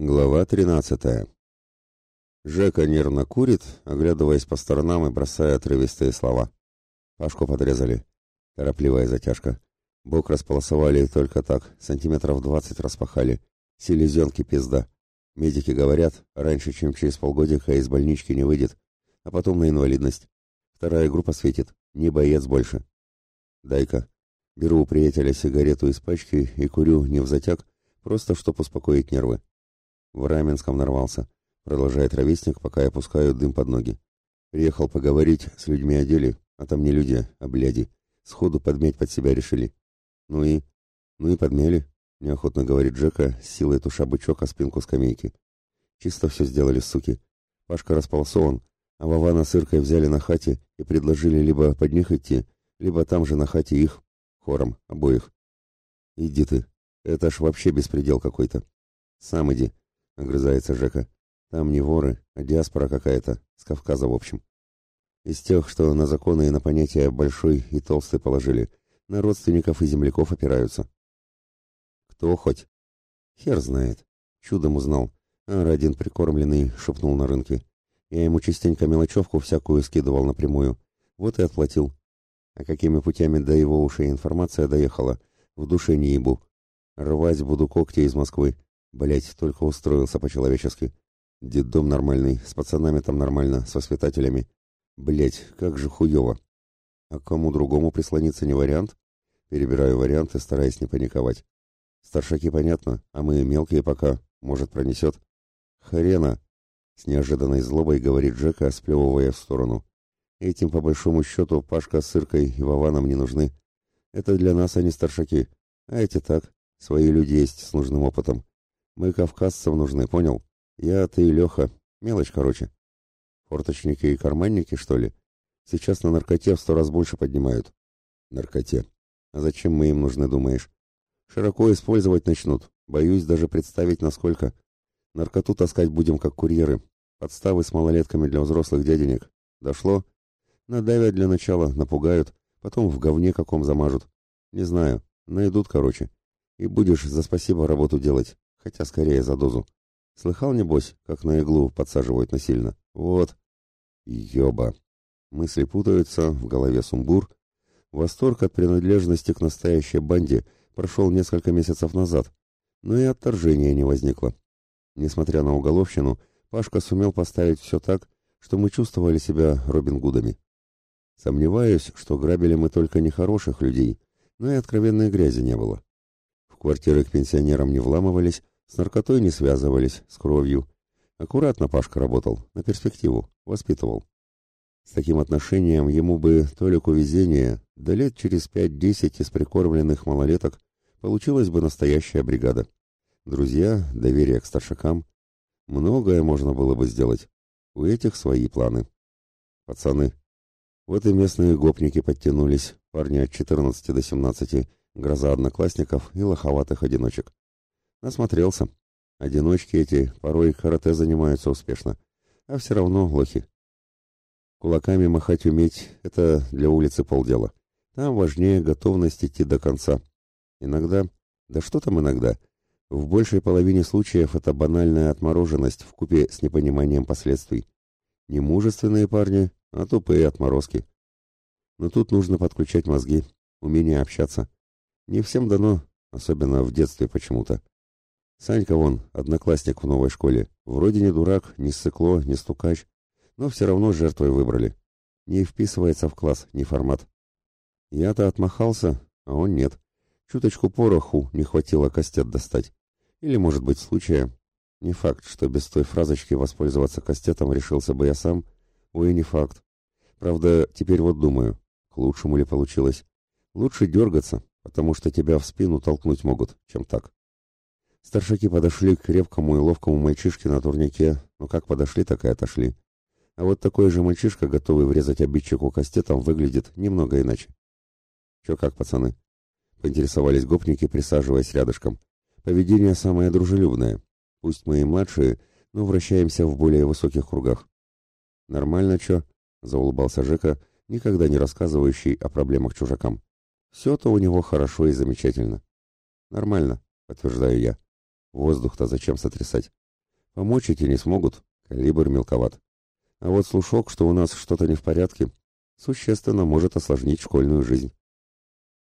Глава 13. Жека нервно курит, оглядываясь по сторонам и бросая отрывистые слова. Пашку подрезали. Торопливая затяжка. Бок располосовали только так, сантиметров двадцать распахали. Селезенки пизда. Медики говорят, раньше, чем через полгодика из больнички не выйдет, а потом на инвалидность. Вторая группа светит, не боец больше. Дай-ка. Беру у приятеля сигарету из пачки и курю не в затяг, просто чтоб успокоить нервы. В Раменском нарвался, продолжает ровесник, пока я пускаю дым под ноги. Приехал поговорить с людьми о деле, а там не люди, а бляди. Сходу подметь под себя решили. Ну и... Ну и подмели, неохотно говорит Джека, силой туша бычок о спинку скамейки. Чисто все сделали, суки. Пашка располосован, а Вована с Иркой взяли на хате и предложили либо под них идти, либо там же на хате их, хором, обоих. Иди ты, это ж вообще беспредел какой-то. Сам иди, огрызается Жека. Там не воры, а диаспора какая-то, с Кавказа в общем. Из тех, что на законы и на понятия большой и толстый положили, на родственников и земляков опираются. Кто хоть? Хер знает. Чудом узнал. А один прикормленный шепнул на рынке. Я ему частенько мелочевку всякую скидывал напрямую. Вот и отплатил. А какими путями до его ушей информация доехала, в душе не ебу. Рвать буду когти из Москвы. Блять, только устроился по-человечески. Дом нормальный, с пацанами там нормально, с воспитателями. Блять, как же хуёво. А кому другому прислониться не вариант? Перебираю варианты, стараясь не паниковать. Старшаки понятно, а мы мелкие пока, может пронесет. Хрена! С неожиданной злобой говорит Джека, сплевывая в сторону. Этим, по большому счету, Пашка с Иркой и Вованом не нужны. Это для нас они старшаки, а эти так, свои люди есть с нужным опытом. Мы кавказцам нужны, понял? Я, ты и Леха. Мелочь, короче. Форточники и карманники, что ли? Сейчас на наркоте в сто раз больше поднимают. Наркоте. А зачем мы им нужны, думаешь? Широко использовать начнут. Боюсь даже представить, насколько. Наркоту таскать будем, как курьеры. Подставы с малолетками для взрослых дяденек. Дошло? Надавят для начала, напугают, потом в говне каком замажут. Не знаю, найдут, короче. И будешь за спасибо работу делать хотя скорее за дозу. Слыхал, небось, как на иглу подсаживают насильно? Вот. Ёба. Мысли путаются, в голове сумбур. Восторг от принадлежности к настоящей банде прошел несколько месяцев назад, но и отторжения не возникло. Несмотря на уголовщину, Пашка сумел поставить все так, что мы чувствовали себя Робин Гудами. Сомневаюсь, что грабили мы только нехороших людей, но и откровенной грязи не было. В квартиры к пенсионерам не вламывались, с наркотой не связывались, с кровью. Аккуратно Пашка работал, на перспективу, воспитывал. С таким отношением ему бы толику везения, да лет через пять-десять из прикормленных малолеток получилась бы настоящая бригада. Друзья, доверие к старшакам. Многое можно было бы сделать. У этих свои планы. Пацаны. Вот и местные гопники подтянулись, парни от 14 до 17, гроза одноклассников и лоховатых одиночек. Насмотрелся. Одиночки эти порой карате занимаются успешно, а все равно лохи. Кулаками махать уметь — это для улицы полдела. Там важнее готовность идти до конца. Иногда, да что там иногда, в большей половине случаев это банальная отмороженность в купе с непониманием последствий. Не мужественные парни, а тупые отморозки. Но тут нужно подключать мозги, умение общаться. Не всем дано, особенно в детстве почему-то. Санька вон, одноклассник в новой школе. Вроде не дурак, не ссыкло, не стукач, но все равно жертвой выбрали. Не вписывается в класс, не формат. Я-то отмахался, а он нет. Чуточку пороху не хватило кастет достать. Или, может быть, случая. Не факт, что без той фразочки воспользоваться кастетом решился бы я сам. Ой, не факт. Правда, теперь вот думаю, к лучшему ли получилось. Лучше дергаться, потому что тебя в спину толкнуть могут, чем так. Старшаки подошли к крепкому и ловкому мальчишке на турнике, но как подошли, так и отошли. А вот такой же мальчишка, готовый врезать обидчику кастетом, выглядит немного иначе. «Чё как, пацаны?» — поинтересовались гопники, присаживаясь рядышком. «Поведение самое дружелюбное. Пусть мы и младшие, но вращаемся в более высоких кругах». «Нормально чё?» — заулыбался Жека, никогда не рассказывающий о проблемах чужакам. «Все-то у него хорошо и замечательно». «Нормально», — подтверждаю я. Воздух-то зачем сотрясать? Помочь эти не смогут, калибр мелковат. А вот слушок, что у нас что-то не в порядке, существенно может осложнить школьную жизнь.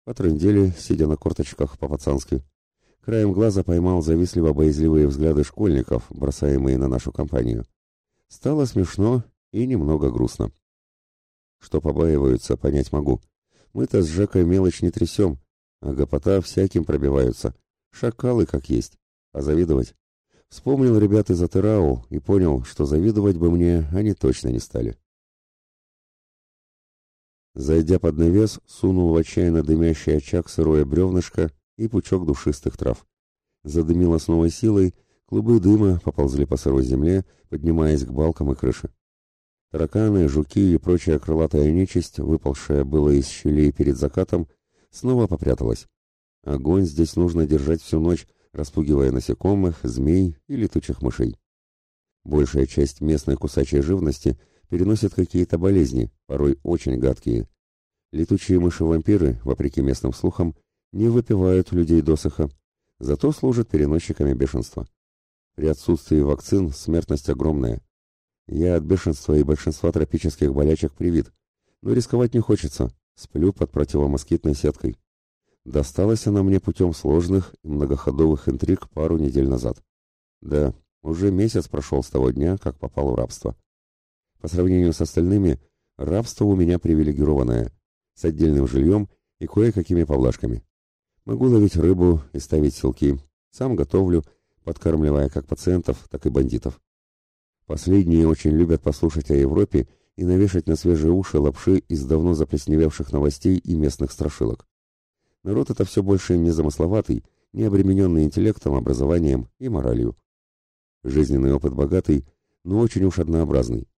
Потрындели, сидя на корточках по-пацански. Краем глаза поймал завистливо-боязливые взгляды школьников, бросаемые на нашу компанию. Стало смешно и немного грустно. Что побаиваются, понять могу. Мы-то с Жекой мелочь не трясем, а гопота всяким пробиваются. Шакалы как есть. А завидовать? Вспомнил ребят из Атырау и понял, что завидовать бы мне они точно не стали. Зайдя под навес, сунул в отчаянно дымящий очаг сырое бревнышко и пучок душистых трав. Задымило с новой силой, клубы дыма поползли по сырой земле, поднимаясь к балкам и крыше. Тараканы, жуки и прочая крылатая нечисть, выпалшая было из щелей перед закатом, снова попряталась. Огонь здесь нужно держать всю ночь, распугивая насекомых, змей и летучих мышей. Большая часть местной кусачей живности переносит какие-то болезни, порой очень гадкие. Летучие мыши-вампиры, вопреки местным слухам, не выпивают людей досыха, зато служат переносчиками бешенства. При отсутствии вакцин смертность огромная. Я от бешенства и большинства тропических болячек привит, но рисковать не хочется, сплю под противомоскитной сеткой. Досталась она мне путем сложных и многоходовых интриг пару недель назад. Да, уже месяц прошел с того дня, как попал в рабство. По сравнению с остальными, рабство у меня привилегированное, с отдельным жильем и кое-какими поблажками. Могу ловить рыбу и ставить селки. Сам готовлю, подкармливая как пациентов, так и бандитов. Последние очень любят послушать о Европе и навешать на свежие уши лапши из давно заплесневевших новостей и местных страшилок. Народ это все больше не замысловатый, не обремененный интеллектом, образованием и моралью. Жизненный опыт богатый, но очень уж однообразный.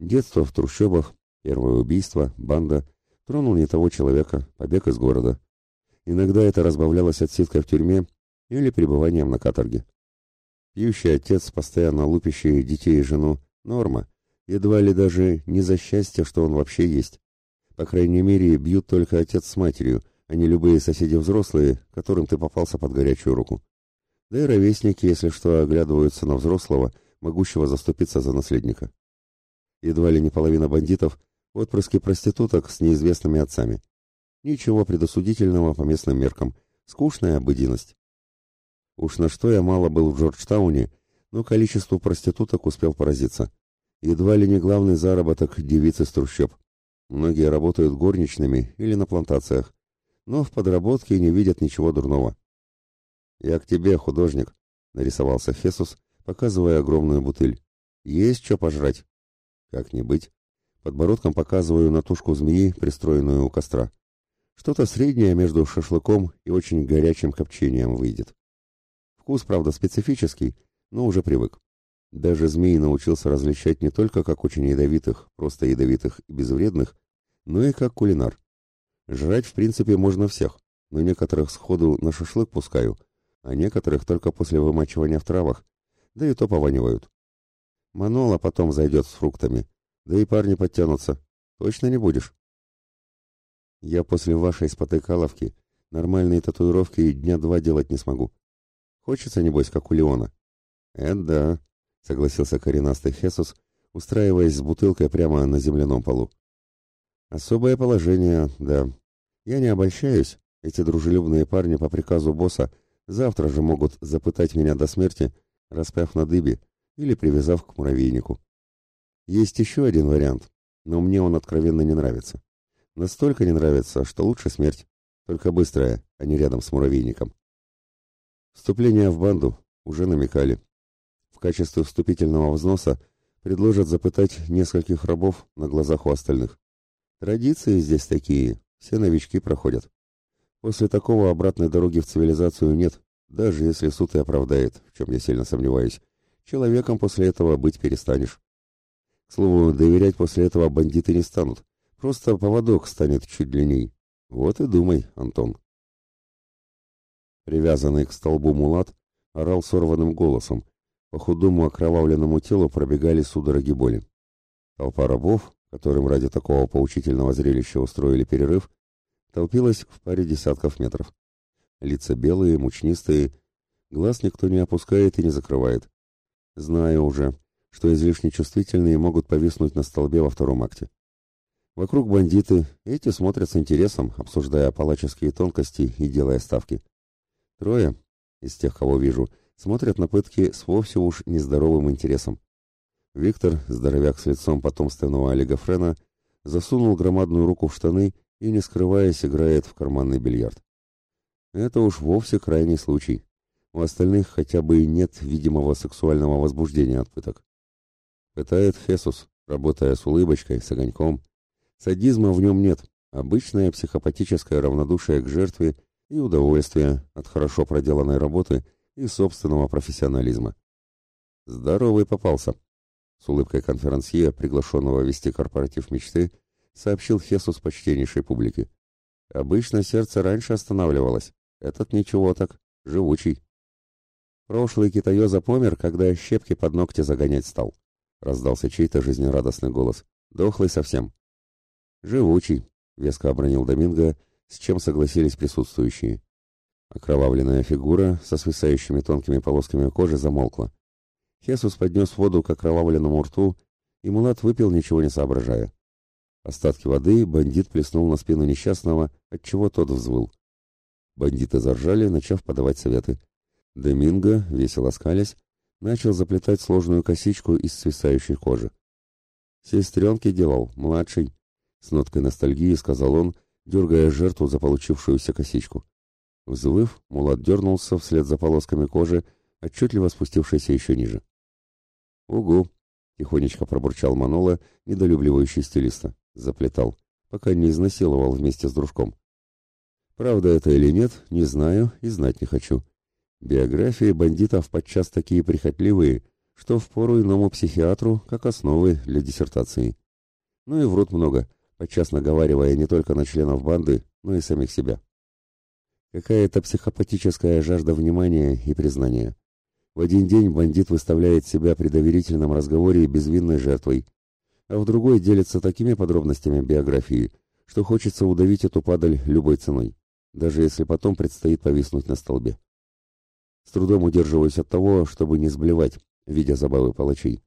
Детство в трущобах, первое убийство, банда, тронул не того человека, побег из города. Иногда это разбавлялось отсидкой в тюрьме или пребыванием на каторге. Пьющий отец, постоянно лупящий детей и жену, норма, едва ли даже не за счастье, что он вообще есть. По крайней мере, бьют только отец с матерью, а не любые соседи взрослые, которым ты попался под горячую руку. Да и ровесники, если что, оглядываются на взрослого, могущего заступиться за наследника. Едва ли не половина бандитов – отпрыски проституток с неизвестными отцами. Ничего предосудительного по местным меркам. Скучная обыденность. Уж на что я мало был в Джорджтауне, но количеству проституток успел поразиться. Едва ли не главный заработок девиц из трущоб. Многие работают горничными или на плантациях, но в подработке не видят ничего дурного. «Я к тебе, художник», — нарисовался Хесус, показывая огромную бутыль. «Есть что пожрать?» «Как не быть?» Подбородком показываю на тушку змеи, пристроенную у костра. Что-то среднее между шашлыком и очень горячим копчением выйдет. Вкус, правда, специфический, но уже привык. Даже змей научился различать не только как очень ядовитых, просто ядовитых и безвредных, но и как кулинар. Жрать, в принципе, можно всех, но некоторых сходу на шашлык пускаю, а некоторых только после вымачивания в травах, да и то пованивают. Манола потом зайдет с фруктами, да и парни подтянутся. Точно не будешь? Я после вашей спотыкаловки нормальные татуировки дня два делать не смогу. Хочется, небось, как у Леона. Это да, согласился коренастый Хесус, устраиваясь с бутылкой прямо на земляном полу. Особое положение, да. Я не обольщаюсь, эти дружелюбные парни по приказу босса завтра же могут запытать меня до смерти, распяв на дыбе или привязав к муравейнику. Есть еще один вариант, но мне он откровенно не нравится. Настолько не нравится, что лучше смерть. Только быстрая, а не рядом с муравейником. Вступление в банду уже намекали. В качестве вступительного взноса предложат запытать нескольких рабов на глазах у остальных. Традиции здесь такие, все новички проходят. После такого обратной дороги в цивилизацию нет, даже если суд и оправдает, в чем я сильно сомневаюсь. Человеком после этого быть перестанешь. К слову, доверять после этого бандиты не станут. Просто поводок станет чуть длинней. Вот и думай, Антон. Привязанный к столбу мулат орал сорванным голосом. По худому окровавленному телу пробегали судороги боли. Толпа рабов, которым ради такого поучительного зрелища устроили перерыв, толпилась в паре десятков метров. Лица белые, мучнистые, глаз никто не опускает и не закрывает. Знаю уже, что излишне чувствительные могут повиснуть на столбе во втором акте. Вокруг бандиты, эти смотрят с интересом, обсуждая палаческие тонкости и делая ставки. Трое, из тех, кого вижу, смотрят на пытки с вовсе уж нездоровым интересом. Виктор, здоровяк с лицом потомственного Олега Френа, засунул громадную руку в штаны и, не скрываясь, играет в карманный бильярд. Это уж вовсе крайний случай. У остальных хотя бы и нет видимого сексуального возбуждения от пыток. Пытает Хесус, работая с улыбочкой, с огоньком. Садизма в нем нет, обычное психопатическое равнодушие к жертве и удовольствие от хорошо проделанной работы и собственного профессионализма. Здоровый попался. С улыбкой конферансье, приглашенного вести корпоратив мечты, сообщил Хесус почтеннейшей публике. Обычно сердце раньше останавливалось. Этот ничего так, живучий. Прошлый китаёза помер, когда щепки под ногти загонять стал. Раздался чей-то жизнерадостный голос. Дохлый совсем. Живучий, веско обронил Доминго, с чем согласились присутствующие. Окровавленная фигура со свисающими тонкими полосками кожи замолкла. Хесус поднес воду к окровавленному рту, и Мулат выпил, ничего не соображая. Остатки воды бандит плеснул на спину несчастного, отчего тот взвыл. Бандиты заржали, начав подавать советы. Доминго, весело скалясь, начал заплетать сложную косичку из свисающей кожи. «Сестренки делал, младший», — с ноткой ностальгии сказал он, дергая жертву за получившуюся косичку. Взвыв, Мулат дернулся вслед за полосками кожи, отчетливо спустившейся еще ниже. «Угу», — тихонечко пробурчал Манола, недолюбливающий стилиста. Заплетал, пока не изнасиловал вместе с дружком. Правда это или нет, не знаю и знать не хочу. Биографии бандитов подчас такие прихотливые, что впору иному психиатру как основы для диссертации. Ну и врут много, подчас наговаривая не только на членов банды, но и самих себя. Какая-то психопатическая жажда внимания и признания. В один день бандит выставляет себя при доверительном разговоре безвинной жертвой, а в другой делится такими подробностями биографии, что хочется удавить эту падаль любой ценой, даже если потом предстоит повиснуть на столбе. С трудом удерживаюсь от того, чтобы не сблевать, видя забавы палачей.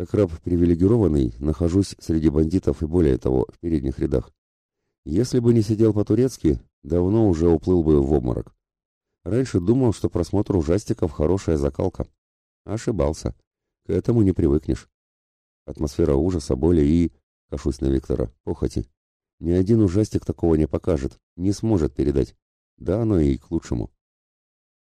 Как раб привилегированный, нахожусь среди бандитов и более того, в передних рядах. Если бы не сидел по-турецки, давно уже уплыл бы в обморок. Раньше думал, что просмотр ужастиков хорошая закалка. Ошибался. К этому не привыкнешь. Атмосфера ужаса, боли и... Кашусь на Виктора. Похоти. Ни один ужастик такого не покажет, не сможет передать. Да оно и к лучшему.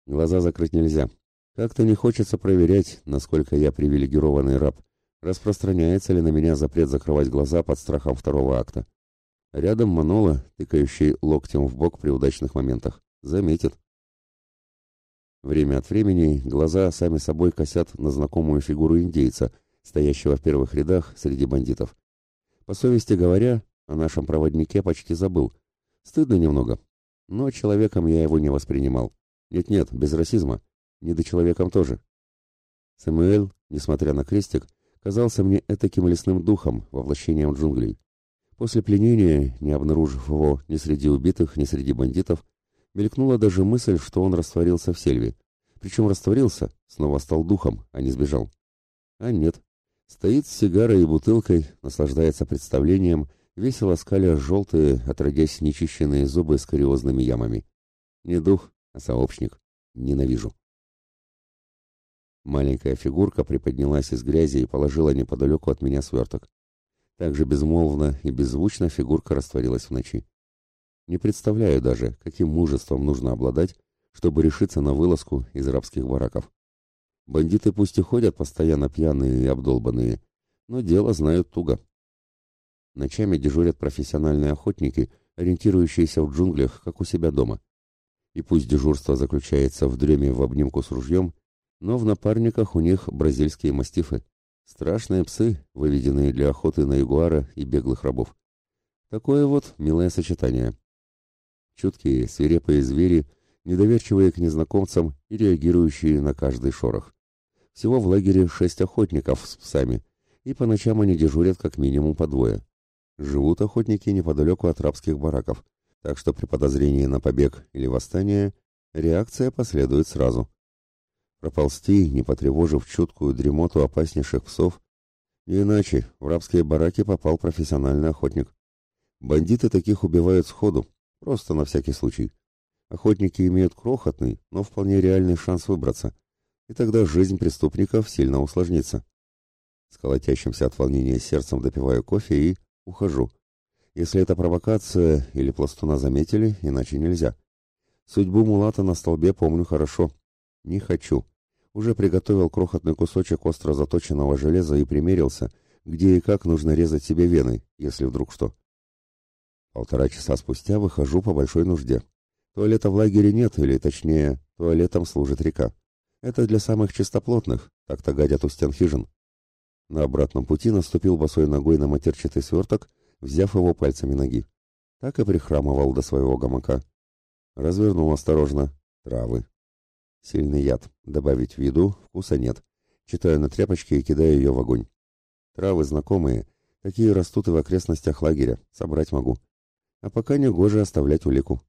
Глаза закрыть нельзя. Как-то не хочется проверять, насколько я привилегированный раб. Распространяется ли на меня запрет закрывать глаза под страхом второго акта. Рядом Манола, тыкающий локтем в бок при удачных моментах. Заметит. Время от времени глаза сами собой косят на знакомую фигуру индейца, стоящего в первых рядах среди бандитов. По совести говоря, о нашем проводнике почти забыл. Стыдно немного, но человеком я его не воспринимал. Нет-нет, без расизма. Недочеловеком тоже. Самуэль, несмотря на крестик, казался мне этаким лесным духом, воплощением джунглей. После пленения, не обнаружив его ни среди убитых, ни среди бандитов, мелькнула даже мысль, что он растворился в сельве. Причем растворился, снова стал духом, а не сбежал. А нет. Стоит с сигарой и бутылкой, наслаждается представлением, весело скаля желтые, отродясь нечищенные зубы с кариозными ямами. Не дух, а сообщник. Ненавижу. Маленькая фигурка приподнялась из грязи и положила неподалеку от меня сверток. Так же безмолвно и беззвучно фигурка растворилась в ночи. Не представляю даже, каким мужеством нужно обладать, чтобы решиться на вылазку из рабских бараков. Бандиты пусть и ходят постоянно пьяные и обдолбанные, но дело знают туго. Ночами дежурят профессиональные охотники, ориентирующиеся в джунглях, как у себя дома. И пусть дежурство заключается в дреме в обнимку с ружьем, но в напарниках у них бразильские мастифы. Страшные псы, выведенные для охоты на ягуара и беглых рабов. Такое вот милое сочетание. Чуткие, свирепые звери, недоверчивые к незнакомцам и реагирующие на каждый шорох. Всего в лагере шесть охотников с псами, и по ночам они дежурят как минимум по двое. Живут охотники неподалеку от рабских бараков, так что при подозрении на побег или восстание реакция последует сразу. Проползти, не потревожив чуткую дремоту опаснейших псов. Не иначе, в рабские бараки попал профессиональный охотник. Бандиты таких убивают сходу, просто на всякий случай. Охотники имеют крохотный, но вполне реальный шанс выбраться, и тогда жизнь преступников сильно усложнится. С колотящимся от волнения сердцем допиваю кофе и ухожу. Если это провокация или пластуна заметили, иначе нельзя. Судьбу Мулата на столбе помню хорошо. Не хочу. Уже приготовил крохотный кусочек остро заточенного железа и примерился, где и как нужно резать себе вены, если вдруг что. Полтора часа спустя выхожу по большой нужде. Туалета в лагере нет, или точнее, туалетом служит река. Это для самых чистоплотных, так-то гадят у стен хижин. На обратном пути наступил босой ногой на матерчатый сверток, взяв его пальцами ноги. Так и прихрамывал до своего гамака. Развернул осторожно. Травы. Сильный яд. Добавить в еду вкуса нет. Читаю на тряпочке и кидаю ее в огонь. Травы знакомые. Такие растут и в окрестностях лагеря. Собрать могу. А пока не гоже оставлять улику.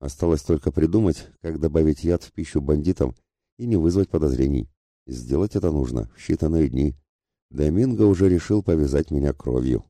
Осталось только придумать, как добавить яд в пищу бандитам и не вызвать подозрений. Сделать это нужно в считанные дни. Доминго уже решил повязать меня кровью.